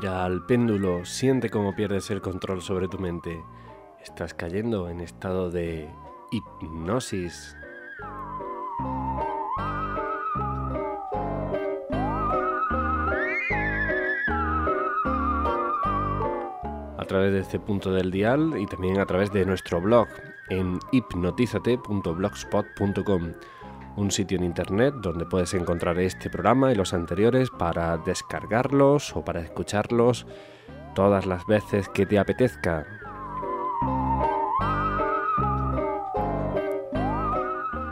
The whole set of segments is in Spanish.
Mira al péndulo, siente cómo pierdes el control sobre tu mente. Estás cayendo en estado de hipnosis. A través de este punto del dial y también a través de nuestro blog en hipnotizate.blogspot.com un sitio en internet donde puedes encontrar este programa y los anteriores para descargarlos o para escucharlos todas las veces que te apetezca.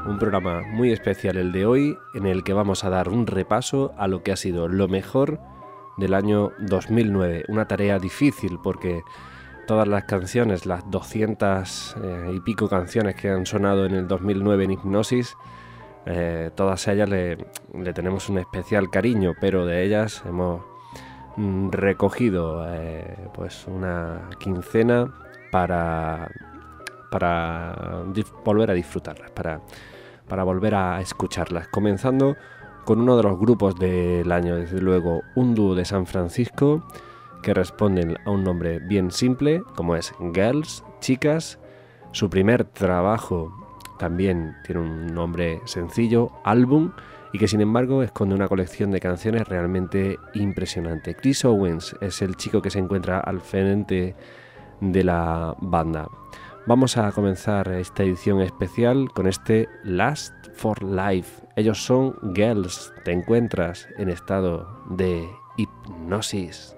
Un programa muy especial el de hoy en el que vamos a dar un repaso a lo que ha sido lo mejor del año 2009. Una tarea difícil porque todas las canciones, las 200 eh, y pico canciones que han sonado en el 2009 en Hipnosis, eh, todas ellas le, tenemos un especial cariño, pero de ellas hemos mm, recogido eh, pues una quincena para, para volver a disfrutarlas, para, para volver a escucharlas. Comenzando con uno de los grupos del año, desde luego un dúo de San Francisco que responden a un nombre bien simple, como es Girls, Chicas. Su primer trabajo también tiene un nombre sencillo, álbum, y que sin embargo esconde una colección de canciones realmente impresionante. Chris Owens es el chico que se encuentra al frente de la banda. Vamos a comenzar esta edición especial con este Last for Life. Ellos son Girls. Te encuentras en estado de hipnosis.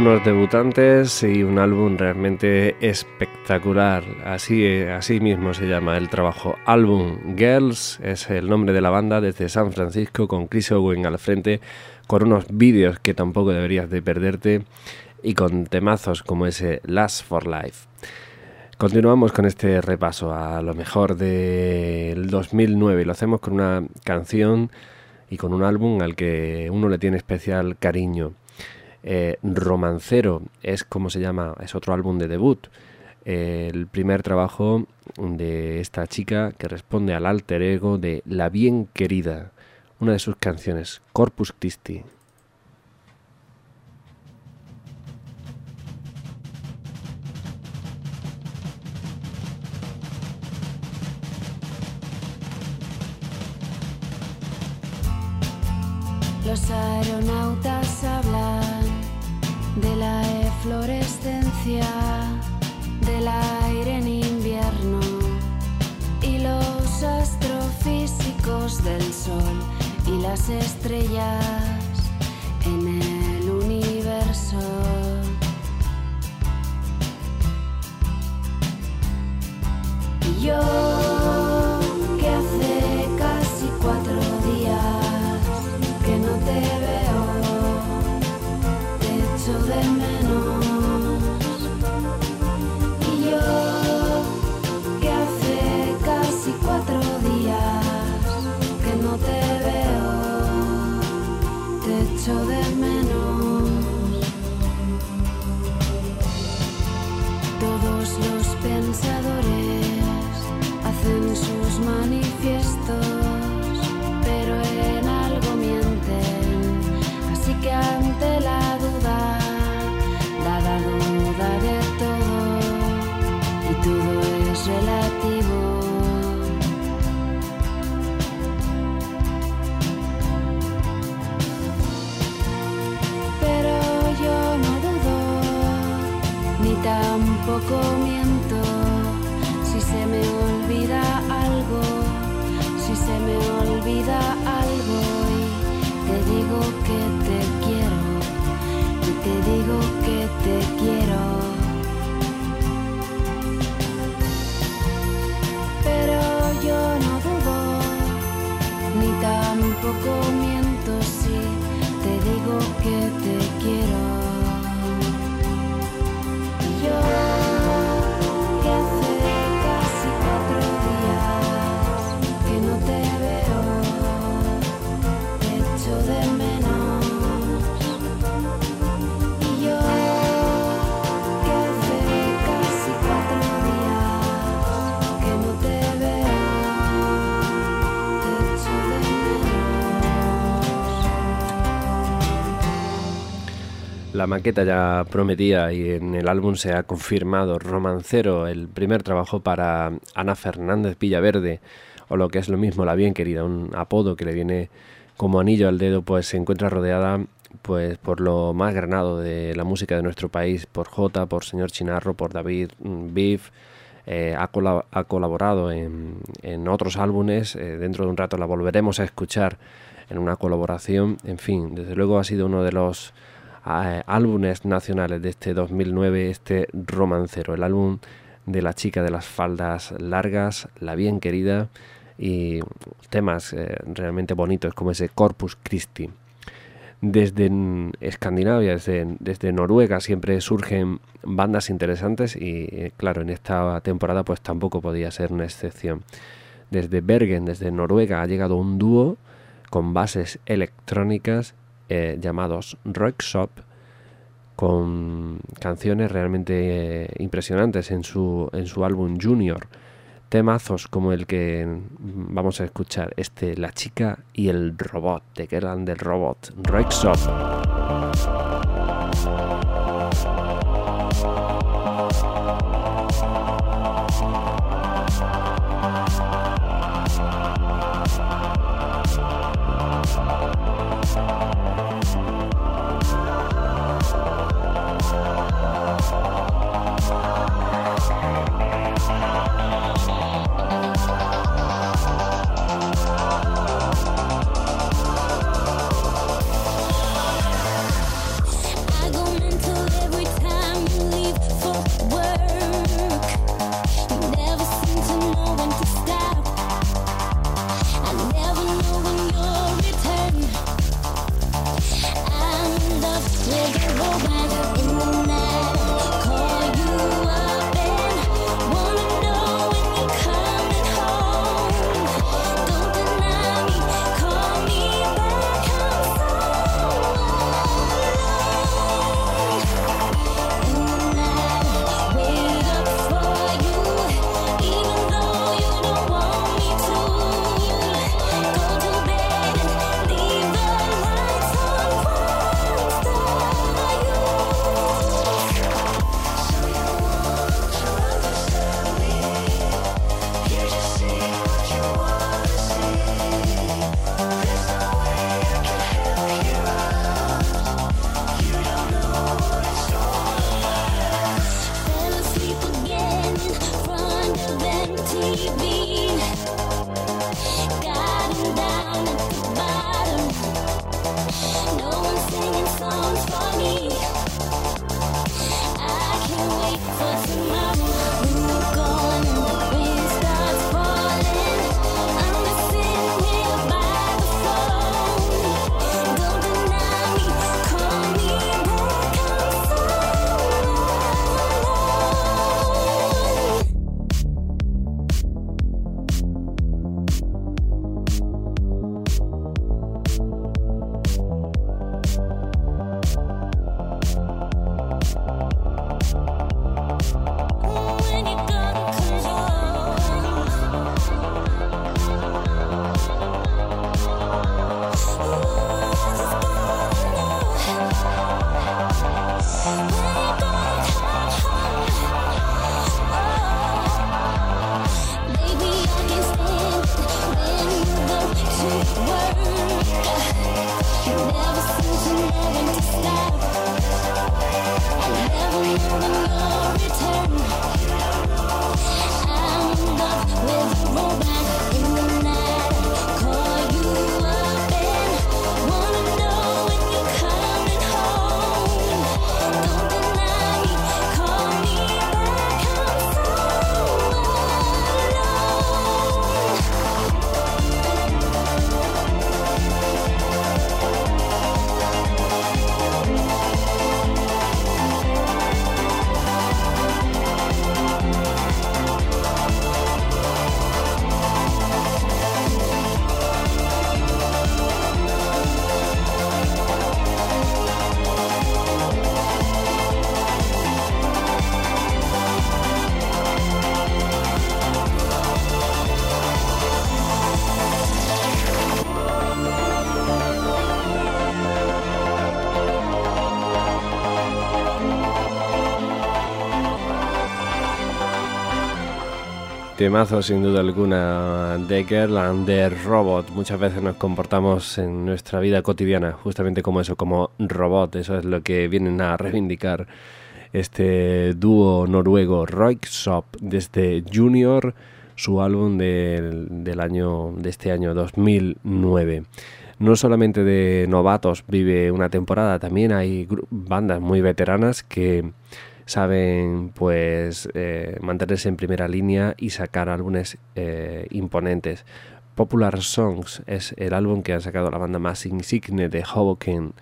unos debutantes y un álbum realmente espectacular. Así, así mismo se llama el trabajo. Álbum Girls es el nombre de la banda desde San Francisco con Chris Owen al frente, con unos vídeos que tampoco deberías de perderte y con temazos como ese Last for Life. Continuamos con este repaso a lo mejor del 2009 y lo hacemos con una canción y con un álbum al que uno le tiene especial cariño. Eh, Romancero es como se llama, es otro álbum de debut. el primer trabajo de esta chica que responde al alter ego de La Bien Querida, una de sus canciones, Corpus Christi. Los aeronautas hablan de la eflorescencia del aire en invierno y los astrofísicos del sol y las estrellas en el universo. Yo Si se me olvida algo, si se me olvida algo y te digo que te quiero, y te digo que te quiero. Pero yo no dudo, ni tampoco miento si te digo que te quiero. La maqueta ya prometía y en el álbum se ha confirmado Romancero, el primer trabajo para Ana Fernández Villaverde, o lo que es lo mismo, la bien querida, un apodo que le viene como anillo al dedo, pues se encuentra rodeada pues por lo más granado de la música de nuestro país, por J, por Señor Chinarro, por David mm, Biff, eh, ha, colaborado en, otros álbumes, eh, dentro de un rato la volveremos a escuchar en una colaboración, en fin, desde luego ha sido uno de los álbumes nacionales de este 2009, este romancero, el álbum de la chica de las faldas largas, la bien querida y temas eh, realmente bonitos como ese Corpus Christi. Desde Escandinavia, desde, desde, Noruega siempre surgen bandas interesantes y eh, claro, en esta temporada pues tampoco podía ser una excepción. Desde Bergen, desde Noruega, ha llegado un dúo con bases electrónicas eh, llamados Rock Shop con canciones realmente eh, impresionantes en su, en su álbum Junior. Temazos como el que vamos a escuchar, este La chica y el robot, de eran del robot, Rock Shop. Temazo sin duda alguna de Girl and the Robot. Muchas veces nos comportamos en nuestra vida cotidiana justamente como eso, como robot. Eso es lo que vienen a reivindicar este dúo noruego Roixop desde Junior, su álbum del año de este año 2009 no solamente de novatos vive una temporada, también hay bandas muy veteranas que saben pues eh, mantenerse en primera línea y sacar álbumes eh, imponentes. Popular Songs es el álbum que ha sacado la banda más insigne de Hoboken.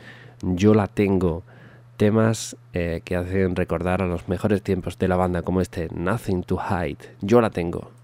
Yo la tengo. Temas eh, que hacen recordar a los mejores tiempos de la banda como este Nothing to Hide. Yo la tengo.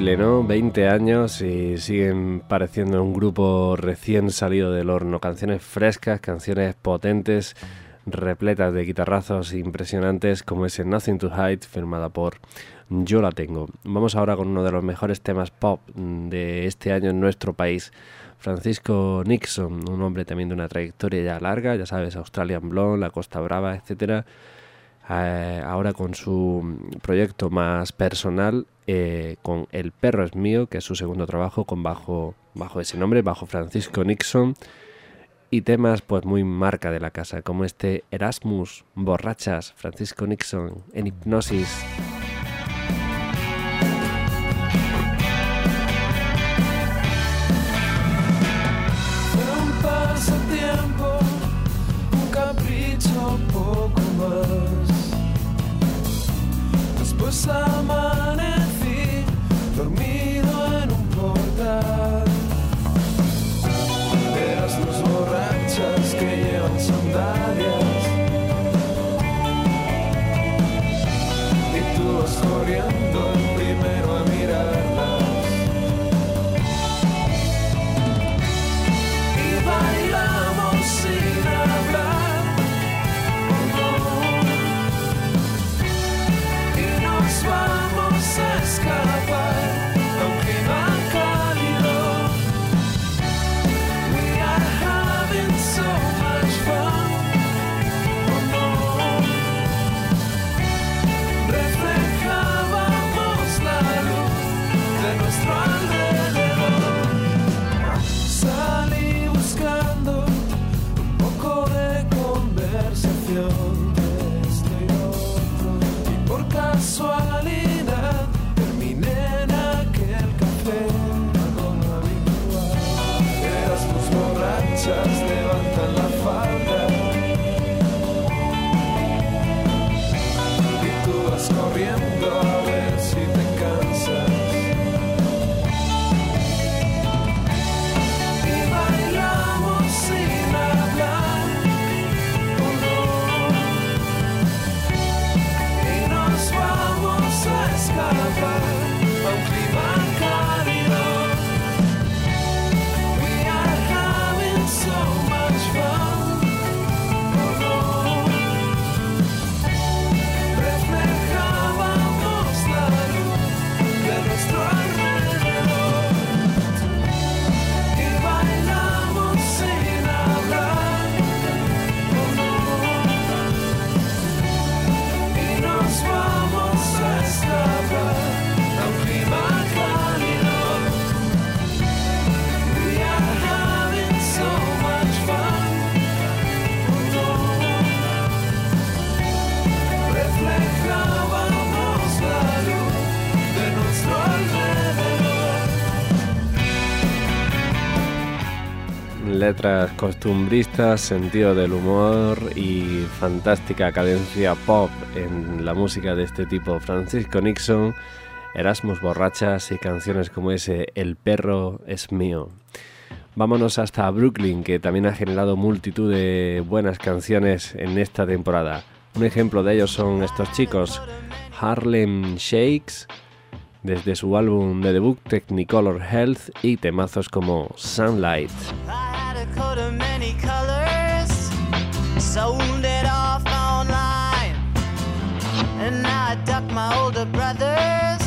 Increíble, ¿no? 20 años y siguen pareciendo un grupo recién salido del horno. Canciones frescas, canciones potentes, repletas de guitarrazos impresionantes como ese Nothing to Hide firmada por Yo la tengo. Vamos ahora con uno de los mejores temas pop de este año en nuestro país. Francisco Nixon, un hombre también de una trayectoria ya larga, ya sabes, Australian Blonde, La Costa Brava, etcétera eh, ahora con su proyecto más personal, eh, con El perro es mío, que es su segundo trabajo, con bajo, bajo ese nombre, bajo Francisco Nixon, y temas pues muy marca de la casa, como este Erasmus, Borrachas, Francisco Nixon, en hipnosis. dormir letras costumbristas, sentido del humor y fantástica cadencia pop en la música de este tipo. Francisco Nixon, Erasmus Borrachas y canciones como ese El perro es mío. Vámonos hasta Brooklyn, que también ha generado multitud de buenas canciones en esta temporada. Un ejemplo de ellos son estos chicos, Harlem Shakes, desde su álbum de debut Technicolor Health y temazos como Sunlight. a coat of many colors, sold it off online, and now I duck my older brothers.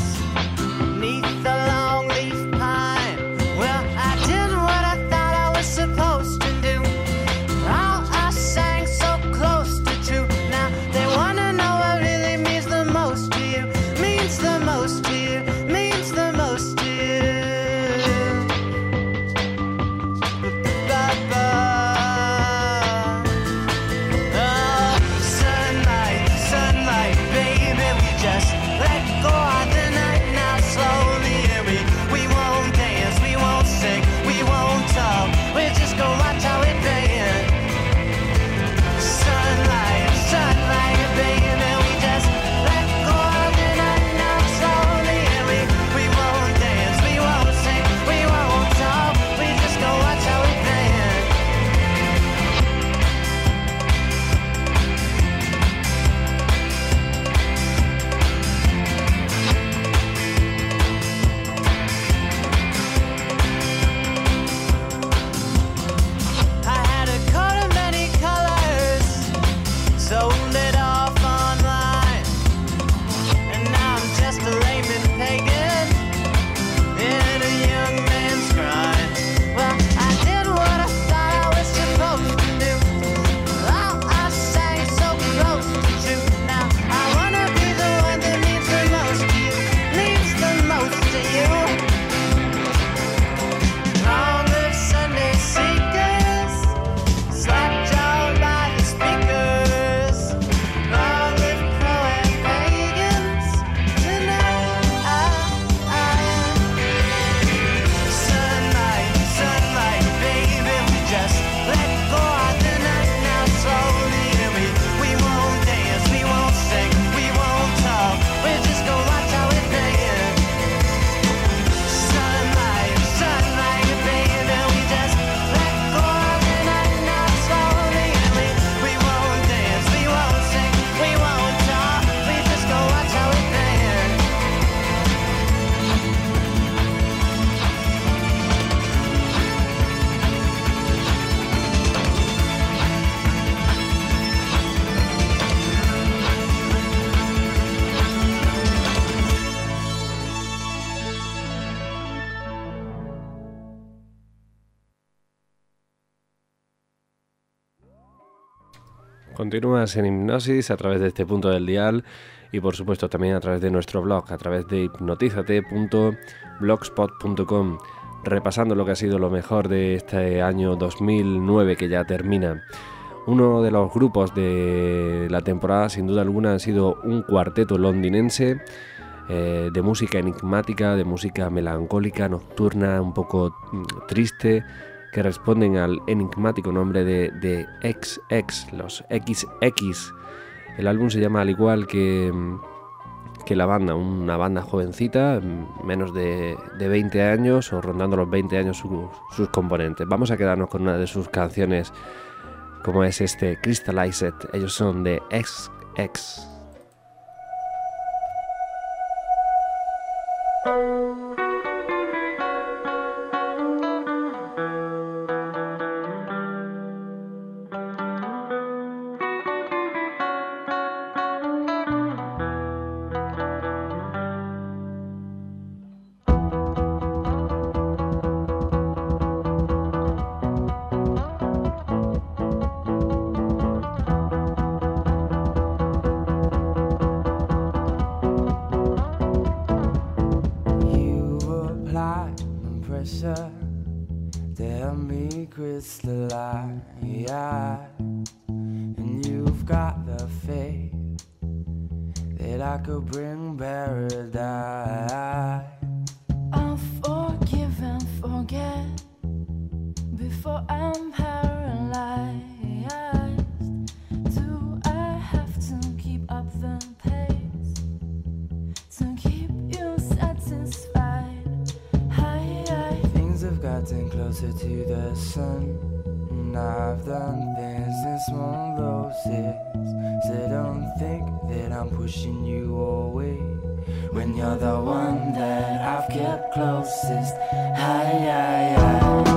Continúas en hipnosis a través de este punto del dial y por supuesto también a través de nuestro blog, a través de hipnotizate.blogspot.com, repasando lo que ha sido lo mejor de este año 2009 que ya termina. Uno de los grupos de la temporada sin duda alguna ha sido un cuarteto londinense eh, de música enigmática, de música melancólica, nocturna, un poco mm, triste, que responden al enigmático nombre de, de XX, los XX. El álbum se llama al igual que, que la banda, una banda jovencita, menos de, de 20 años o rondando los 20 años sus, sus componentes. Vamos a quedarnos con una de sus canciones como es este Crystallized. Ellos son de XX. I've done things in small doses. So don't think that I'm pushing you away. When you're the one that I've kept closest. Hi, hi. Hi,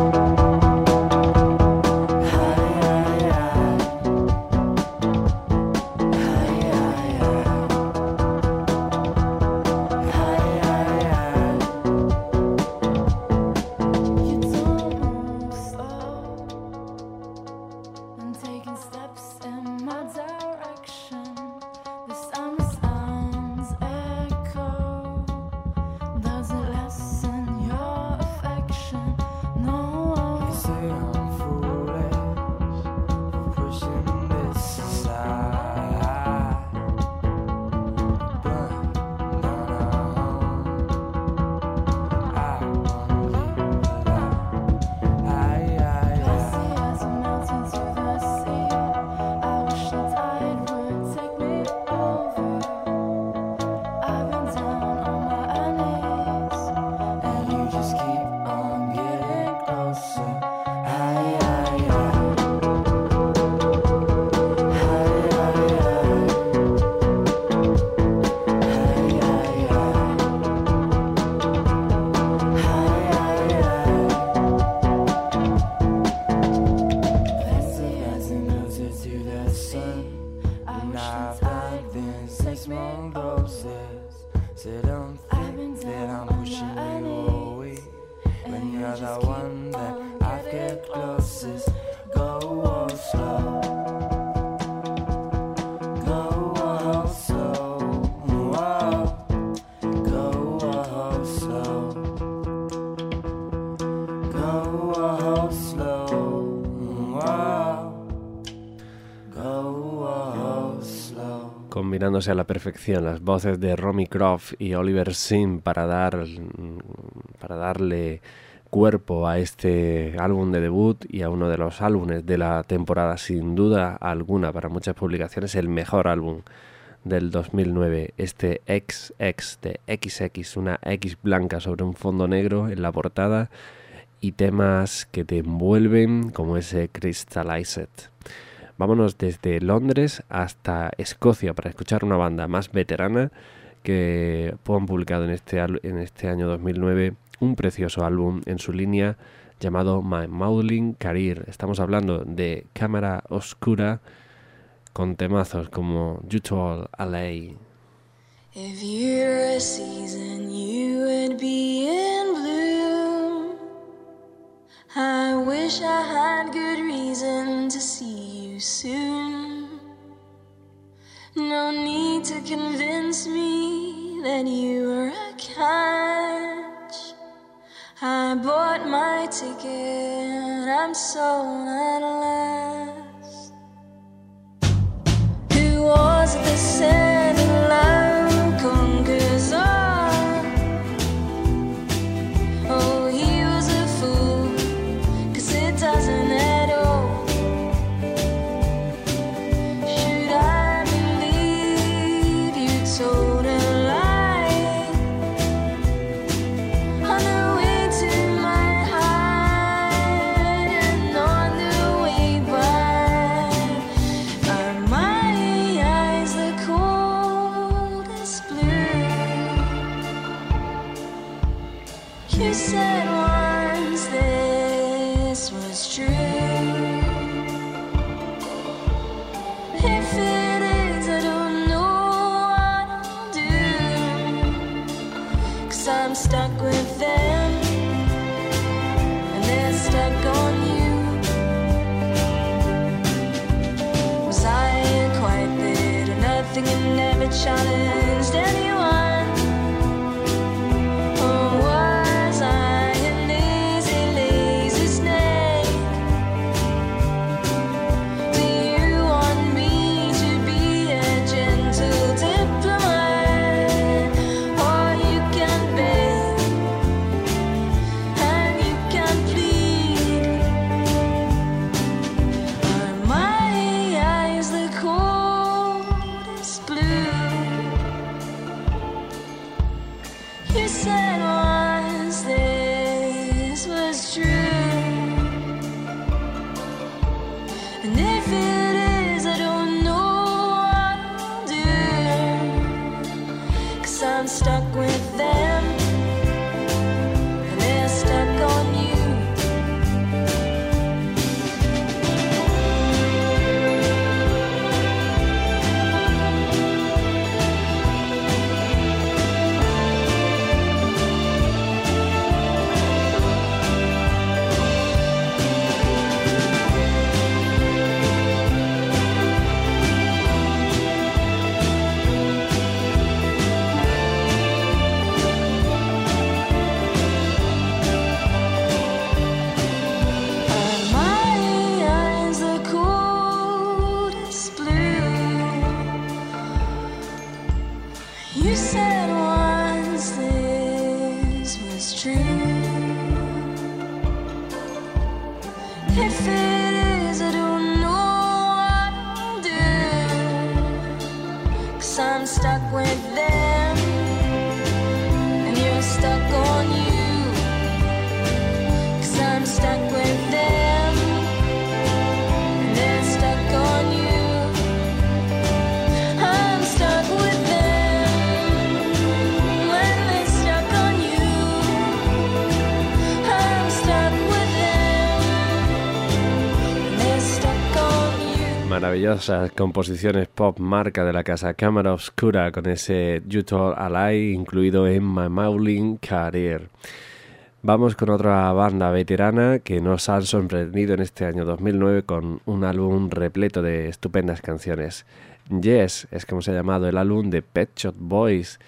combinándose a la perfección las voces de Romy Croft y Oliver Sim para dar para darle cuerpo a este álbum de debut y a uno de los álbumes de la temporada sin duda alguna para muchas publicaciones el mejor álbum del 2009 este XX de XX una X blanca sobre un fondo negro en la portada y temas que te envuelven como ese Crystallized Vámonos desde Londres hasta Escocia para escuchar una banda más veterana que han publicado en este, en este año 2009 un precioso álbum en su línea llamado My Modeling Career. Estamos hablando de Cámara Oscura con temazos como LA. If you're a season, you. I wish I had good reason to see you soon. No need to convince me that you were a catch. I bought my ticket, I'm sold at last. Who was the sad maravillosas composiciones pop marca de la casa Cámara Oscura con ese Jutor Alay incluido en My Mauling Career. Vamos con otra banda veterana que nos han sorprendido en este año 2009 con un álbum repleto de estupendas canciones. Yes es como se ha llamado el álbum de Pet Shop Boys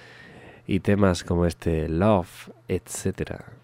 y temas como este Love, etcétera.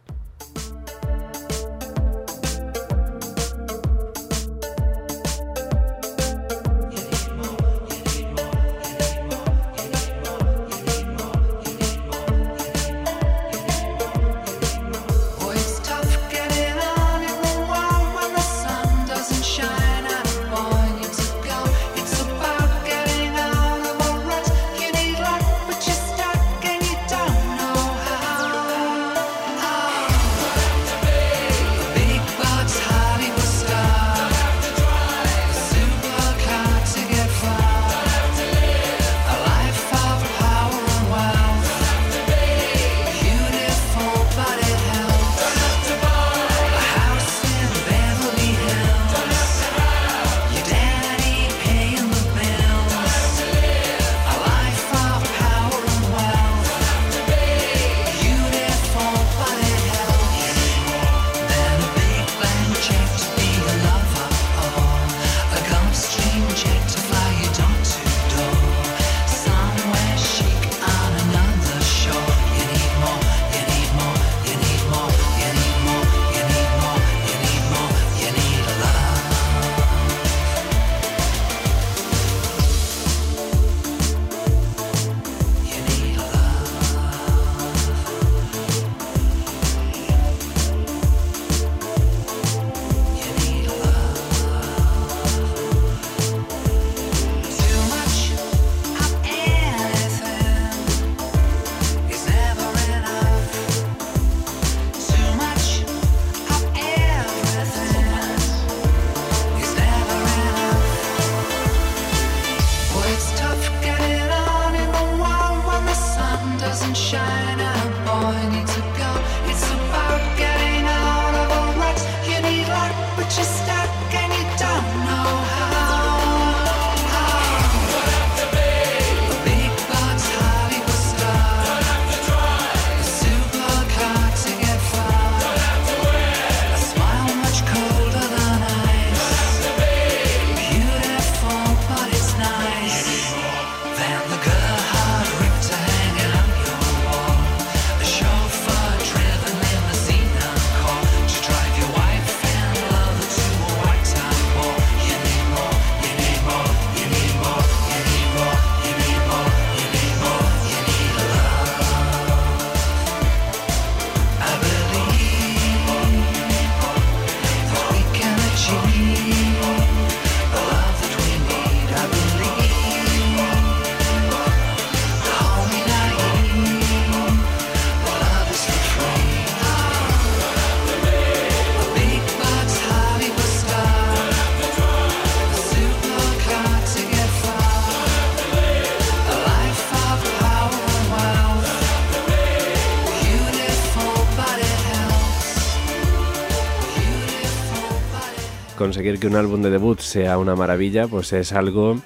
Conseguir que un álbum de debut sea una maravilla, pues es algo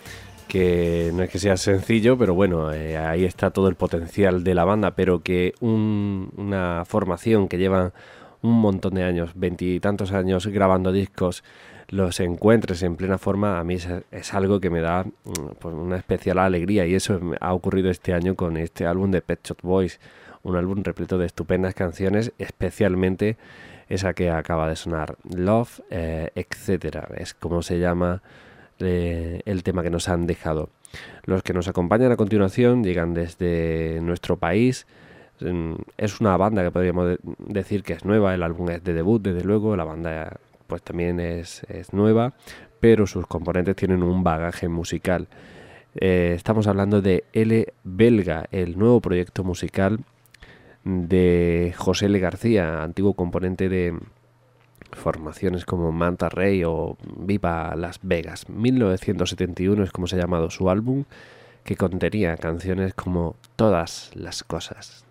que no es que sea sencillo, pero bueno, eh, ahí está todo el potencial de la banda, pero que un- una formación que lleva un montón de años, veintitantos años grabando discos, los encuentres en plena forma, a mí es, es algo que me da mm, pues, una especial alegría. Y eso ha ocurrido este año con este álbum de Pet Shop Boys, un álbum repleto de estupendas canciones, especialmente esa que acaba de sonar, Love, eh, etcétera, es como se llama eh, el tema que nos han dejado. Los que nos acompañan a continuación llegan desde nuestro país. Mm, Es una banda que podríamos de- decir que es nueva, el álbum es de debut, desde luego, la banda pues también es, es nueva, pero sus componentes tienen un bagaje musical. Eh, estamos hablando de L Belga, el nuevo proyecto musical de José L. García, antiguo componente de formaciones como Manta Rey o Viva Las Vegas. 1971 es como se ha llamado su álbum, que contenía canciones como Todas las cosas.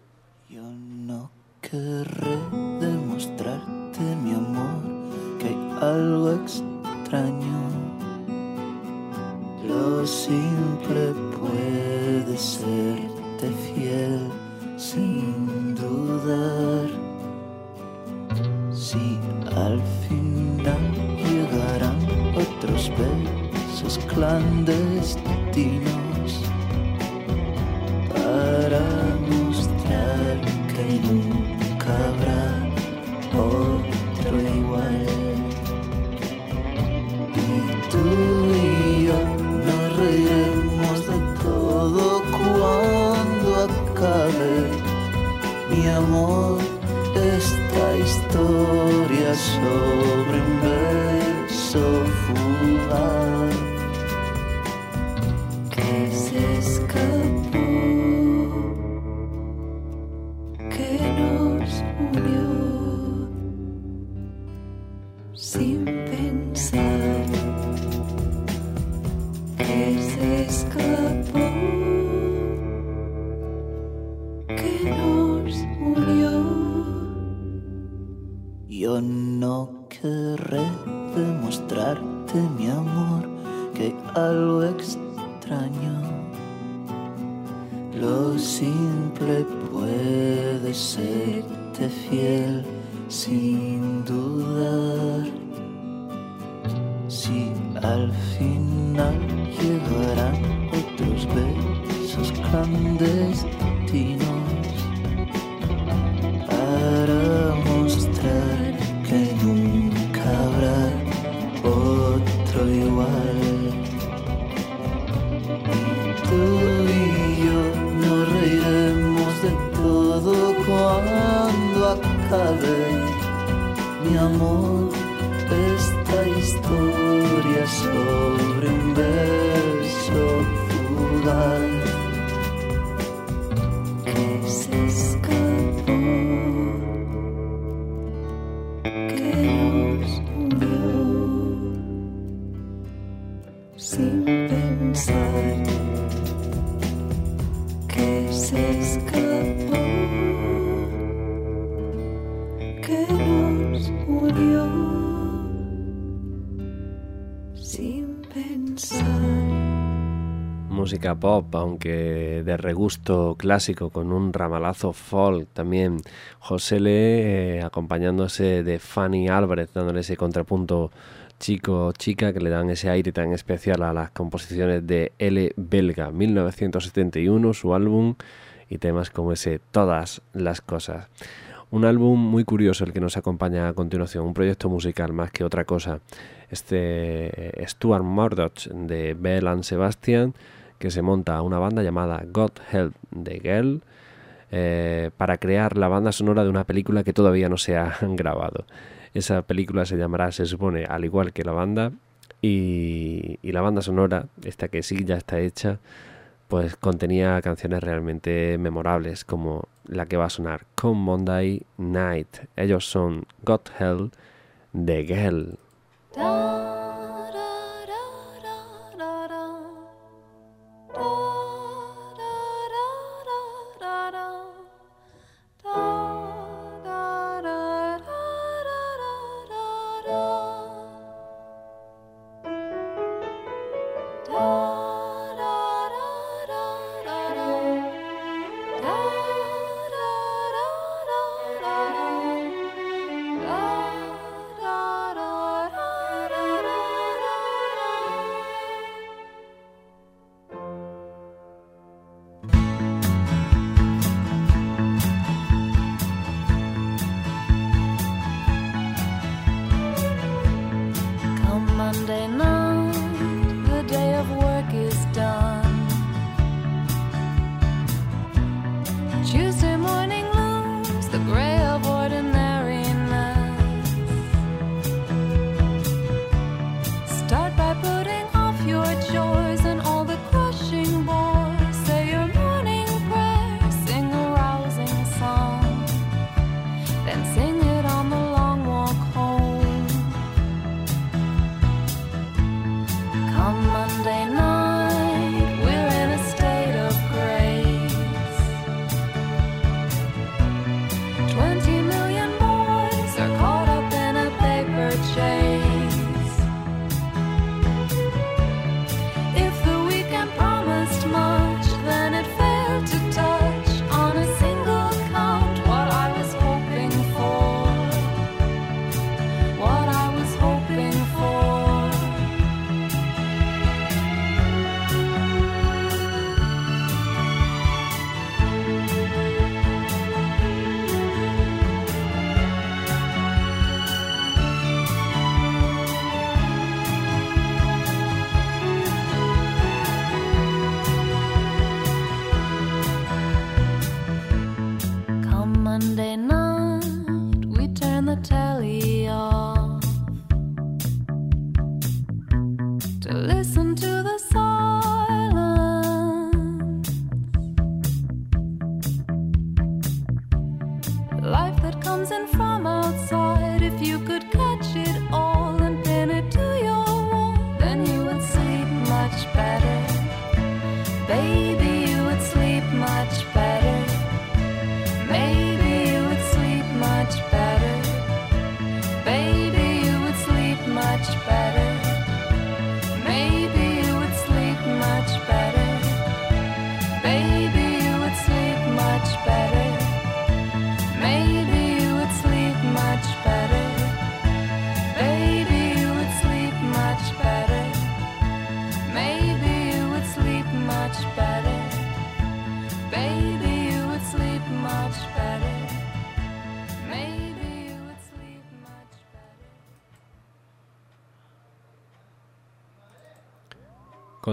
Yo no querré demostrarte mi amor, que hay algo extraño. Lo simple puede serte fiel sin dudar. Si al final llegarán otros besos clandestinos Esta historia sobre Música pop, aunque de regusto clásico, con un ramalazo folk también. José Le eh, acompañándose de Fanny Álvarez, dándole ese contrapunto chico chica que le dan ese aire tan especial a las composiciones de L. Belga, 1971, su álbum y temas como ese Todas las cosas. Un álbum muy curioso el que nos acompaña a continuación, un proyecto musical más que otra cosa. Este Stuart Murdoch de Bell and Sebastian, que se monta una banda llamada God Help the Girl eh, para crear la banda sonora de una película que todavía no se ha grabado. Esa película se llamará, se supone, al igual que la banda, y, la banda sonora, esta que sí ya está hecha, pues contenía canciones realmente memorables, como la que va a sonar Come Monday Night. Ellos son God Hell The Girl.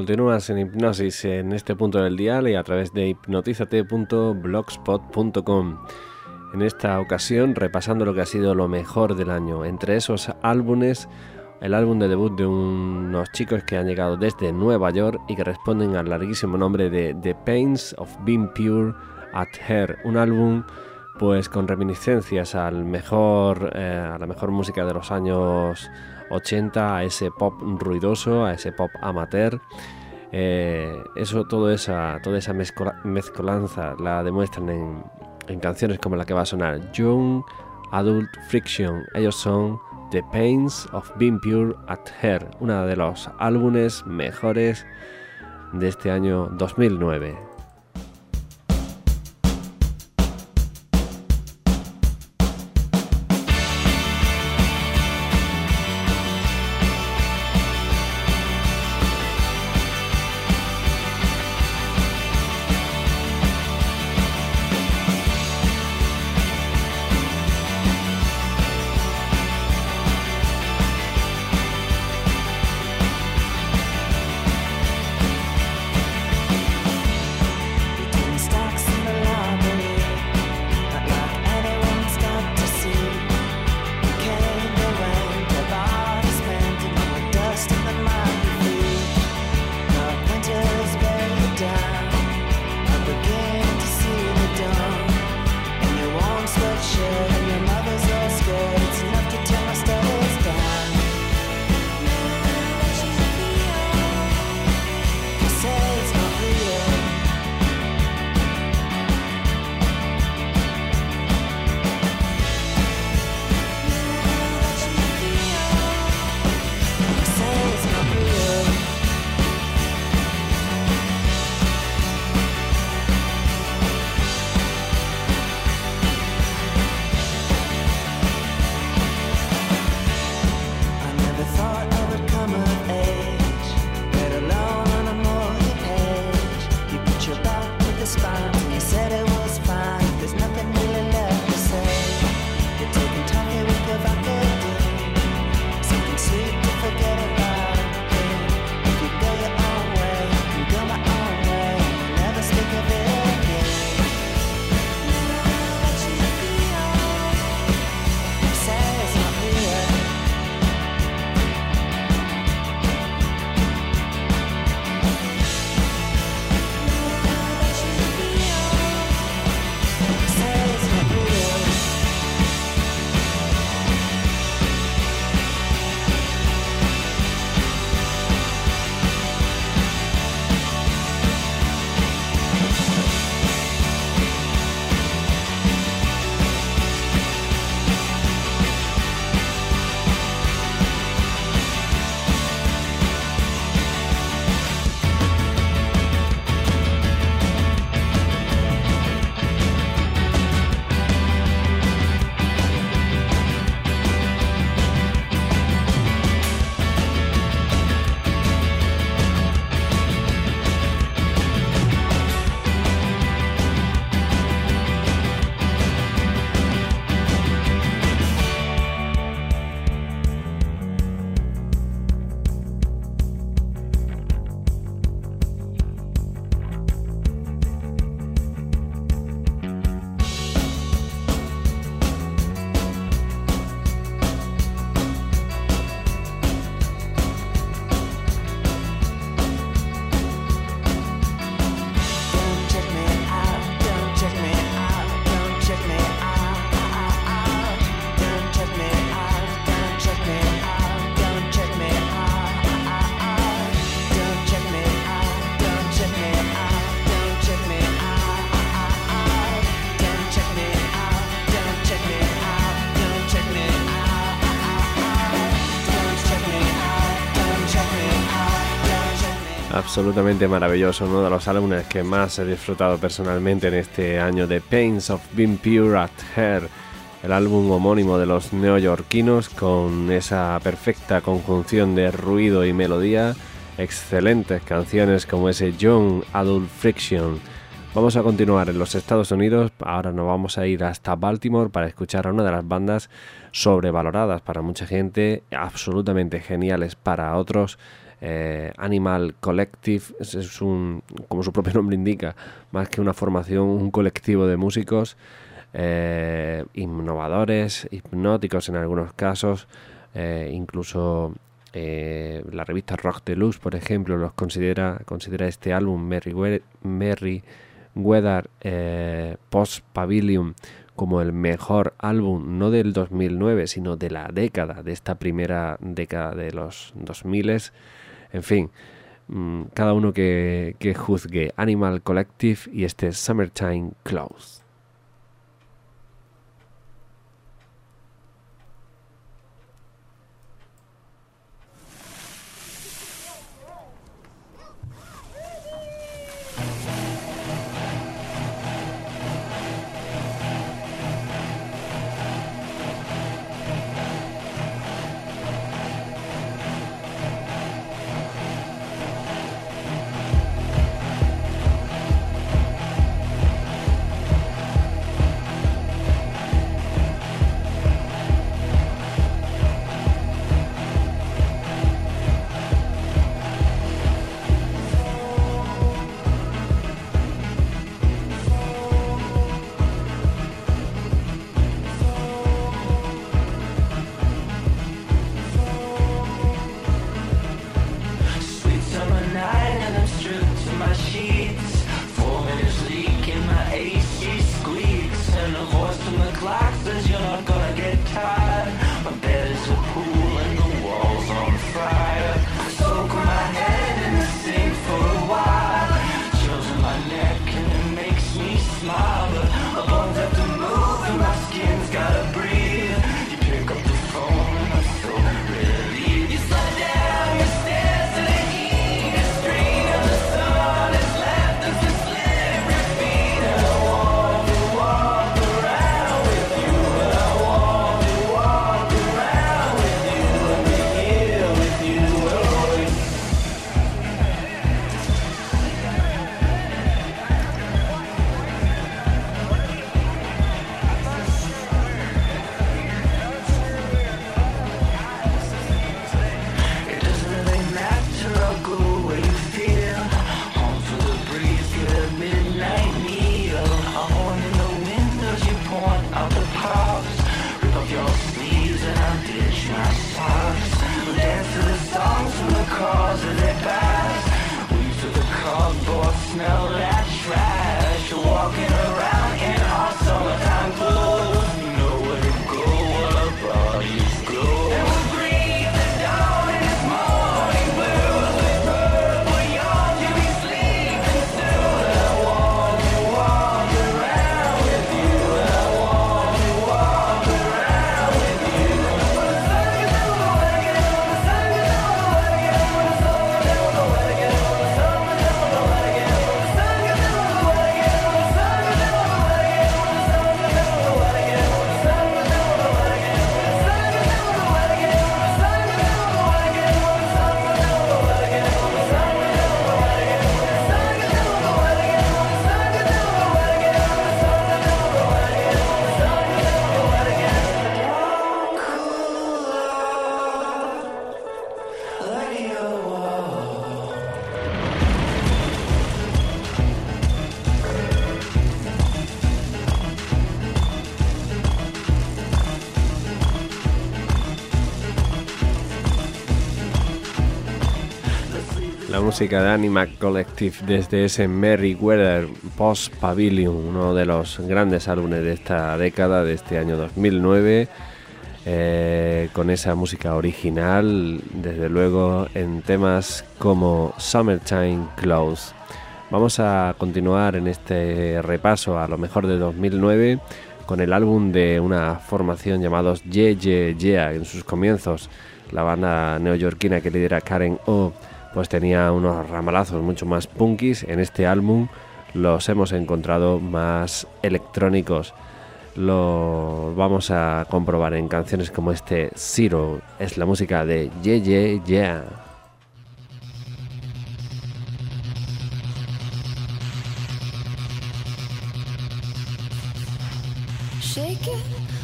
Continúas en hipnosis en este punto del dial y a través de hipnotizate.blogspot.com. En esta ocasión repasando lo que ha sido lo mejor del año. Entre esos álbumes, el álbum de debut de unos chicos que han llegado desde Nueva York y que responden al larguísimo nombre de The Pains of Being Pure at Her. Un álbum pues con reminiscencias al mejor, eh, a la mejor música de los años 80, a ese pop ruidoso, a ese pop amateur. Eh, eso, todo esa, toda esa mezcola- mezcolanza la demuestran en, en canciones como la que va a sonar Young Adult Friction. Ellos son The Pains of Being Pure at Her, uno de los álbumes mejores de este año 2009. Absolutamente maravilloso, uno de los álbumes que más he disfrutado personalmente en este año de Pains of Being Pure at Her, el álbum homónimo de los neoyorquinos con esa perfecta conjunción de ruido y melodía, excelentes canciones como ese Young Adult Friction. Vamos a continuar en los Estados Unidos, ahora nos vamos a ir hasta Baltimore para escuchar a una de las bandas sobrevaloradas para mucha gente, absolutamente geniales para otros, eh, Animal Collective es, un, como su propio nombre indica, más que una formación, un colectivo de músicos eh, innovadores, hipnóticos en algunos casos, eh, incluso la revista Rock Deluxe, por ejemplo, los considera, considera este álbum Merry, Merry Weather Post Pavilion como el mejor álbum, no del 2009, sino de la década, de esta primera década de los 2000 en fin, mm, cada uno que, que juzgue Animal Collective y este Summertime Close. Música de Anima Collective desde ese Merryweather Post Pavilion, uno de los grandes álbumes de esta década, de este año 2009, eh, con esa música original, desde luego en temas como Summertime Clothes. Vamos a continuar en este repaso a lo mejor de 2009 con el álbum de una formación llamados Yeah Yeah Yeah en sus comienzos. La banda neoyorquina que lidera Karen O pues tenía unos ramalazos mucho más punkis. En este álbum los hemos encontrado más electrónicos. Lo vamos a comprobar en canciones como este Zero. Es la música de Yeah Yeah Yeah.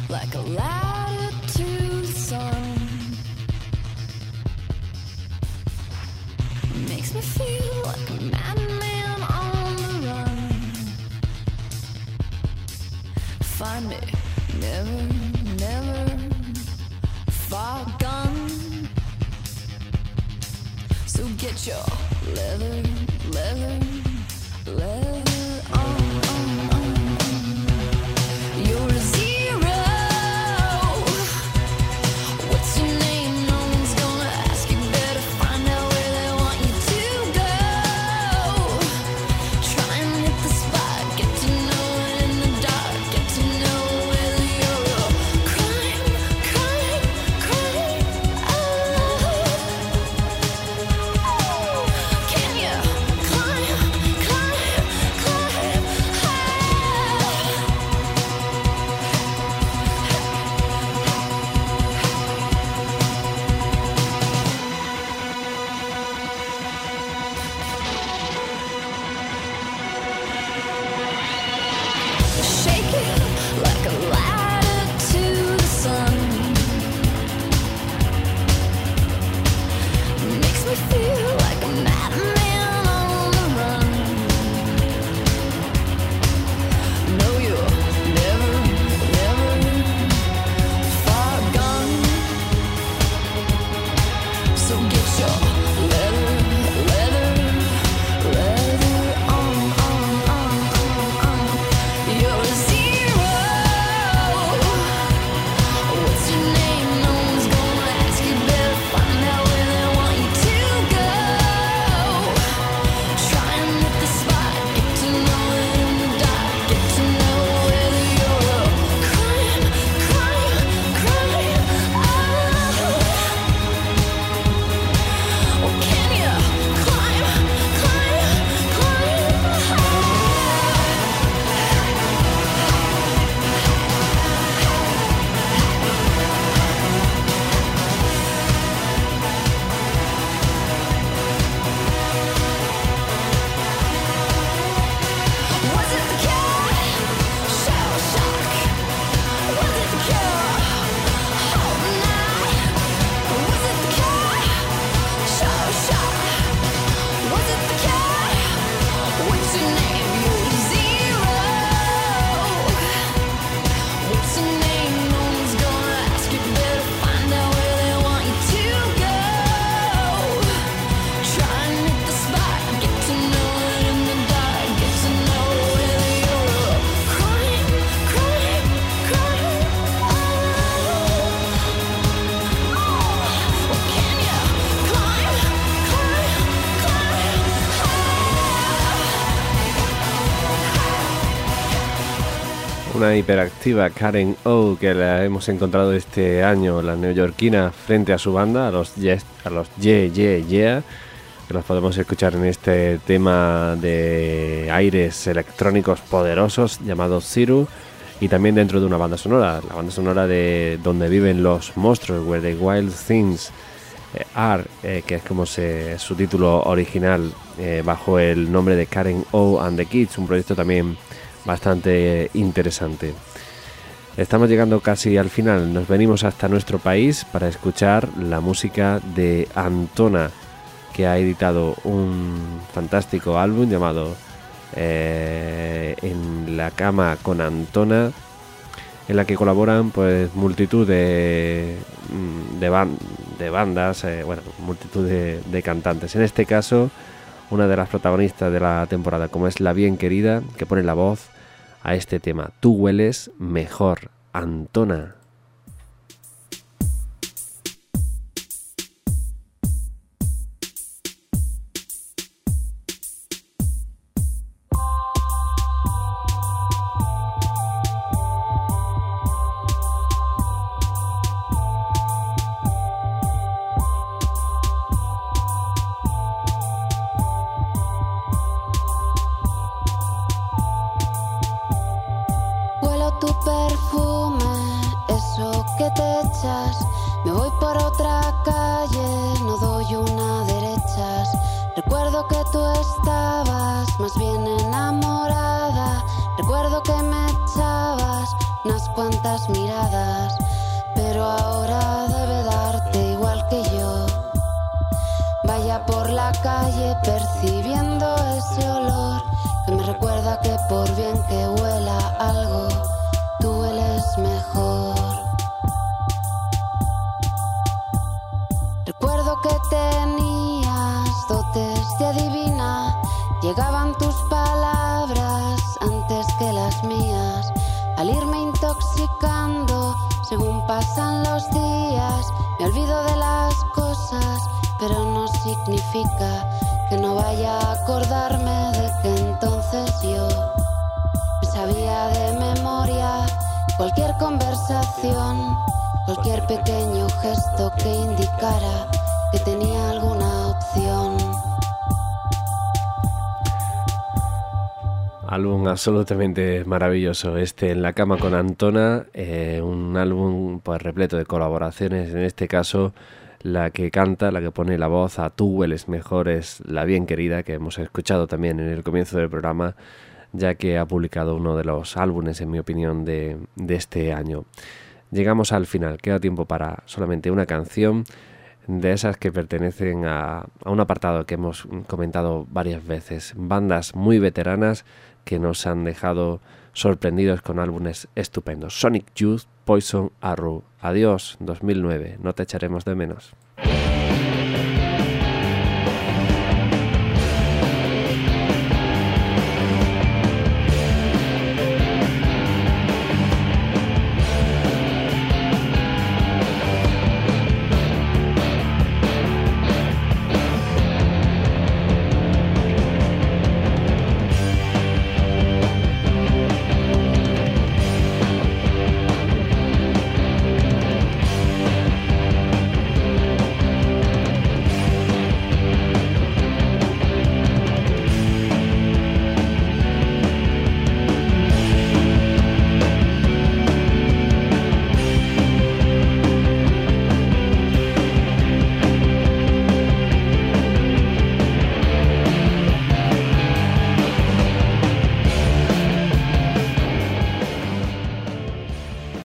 Like a So get your leather, leather, leather on, on, hiperactiva Karen O que la hemos encontrado este año, la neoyorquina, frente a su banda, a los Yes, a los Yeah Yeah Yeah, que los podemos escuchar en este tema de aires electrónicos poderosos llamado Ziru y también dentro de una banda sonora, la banda sonora de Donde viven los monstruos, Where the Wild Things eh, Are, eh, que es como su título original, eh, bajo el nombre de Karen O and the Kids, un proyecto también bastante interesante. Estamos llegando casi al final, nos venimos hasta nuestro país para escuchar la música de Antona, que ha editado un fantástico álbum llamado eh, En la cama con Antona, en la que colaboran pues multitud de, mm, de, ban- de bandas, eh, bueno, multitud de cantantes. En este caso, una de las protagonistas de la temporada, como es la bien querida, que pone la voz a este tema. Tú hueles mejor, Antona. Acordarme de que entonces yo me sabía de memoria cualquier conversación, cualquier pequeño gesto que indicara que tenía alguna opción. Álbum absolutamente maravilloso. Este en la cama con Antona, eh, un álbum pues repleto de colaboraciones. En este caso, la que canta, la que pone la voz a Tú hueles mejor es la bien querida que hemos escuchado también en el comienzo del programa, ya que ha publicado uno de los álbumes, en mi opinión, de, de este año. Llegamos al final, queda tiempo para solamente una canción de esas que pertenecen a, a un apartado que hemos comentado varias veces, bandas muy veteranas que nos han dejado sorprendidos con álbumes estupendos. Sonic Youth, Poison Arrow. Adiós, 2009, no te echaremos de menos.